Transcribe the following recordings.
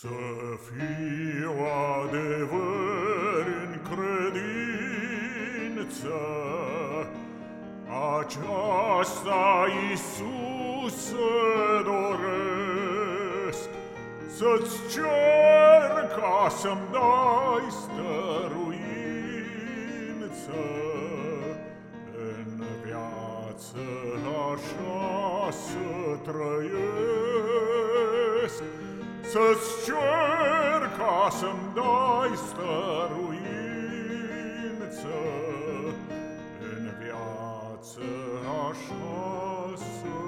Să fiu adevăr în credință, Aceasta, Iisuse, doresc, Să-ți cer ca să-mi dai stăruință În viață așa să trăiesc, Să-ți cer ca să-mi dai stăruință. În viață așa să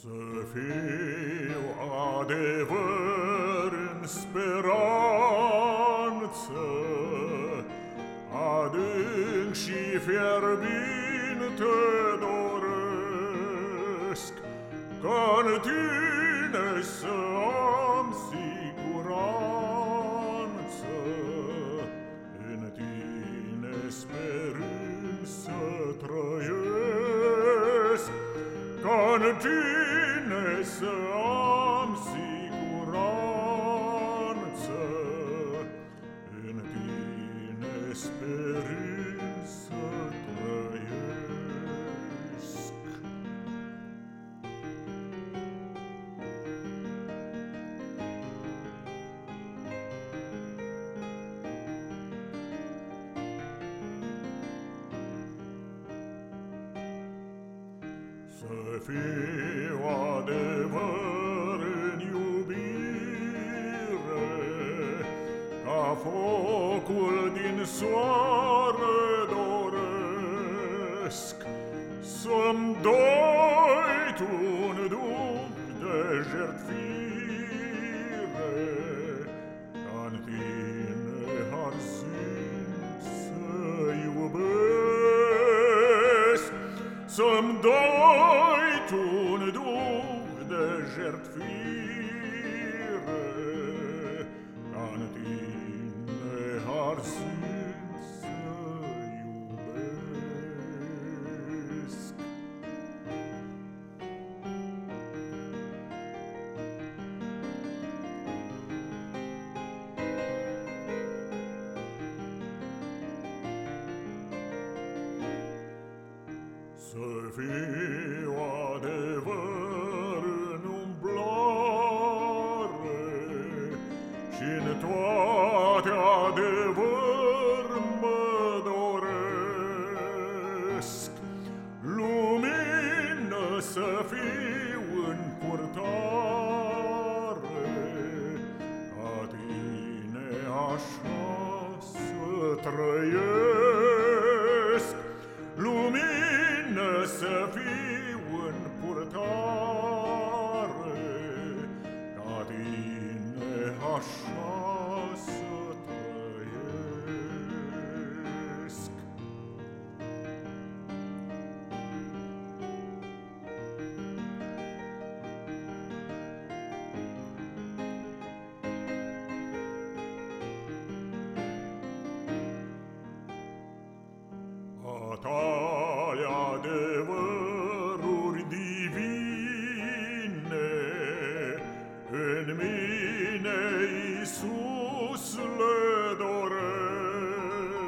Să fiu adevăr în speranță, Adânc și fierbinte doresc, ca în tine să am siguranță, În tine sperând să trăiesc, ca în tine enes am siguranță, în tine sper. fiu adevăr în iubire, ca focul din soare doresc. Să-mi dai tu un duc de jertfire, ca-n tine harsind să iubesc, să-mi dai tun du de jertfire an tine harsit să iubesc. Să fie doresc Lumină să fiu în purtare Ca tine așa să trăiesc. Lumină să fiu în purtare, Ca tine așa doresc.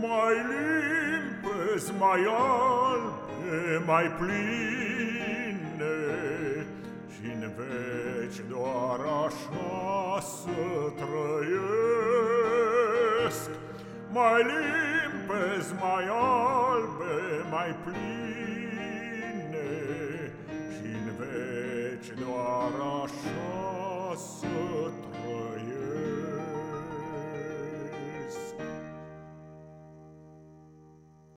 Mai limpezi, mai albe, mai pline. Și-n veci doar așa să trăiesc. Mai limpezi, mai albe, mai pline, Și-n veci doar așa să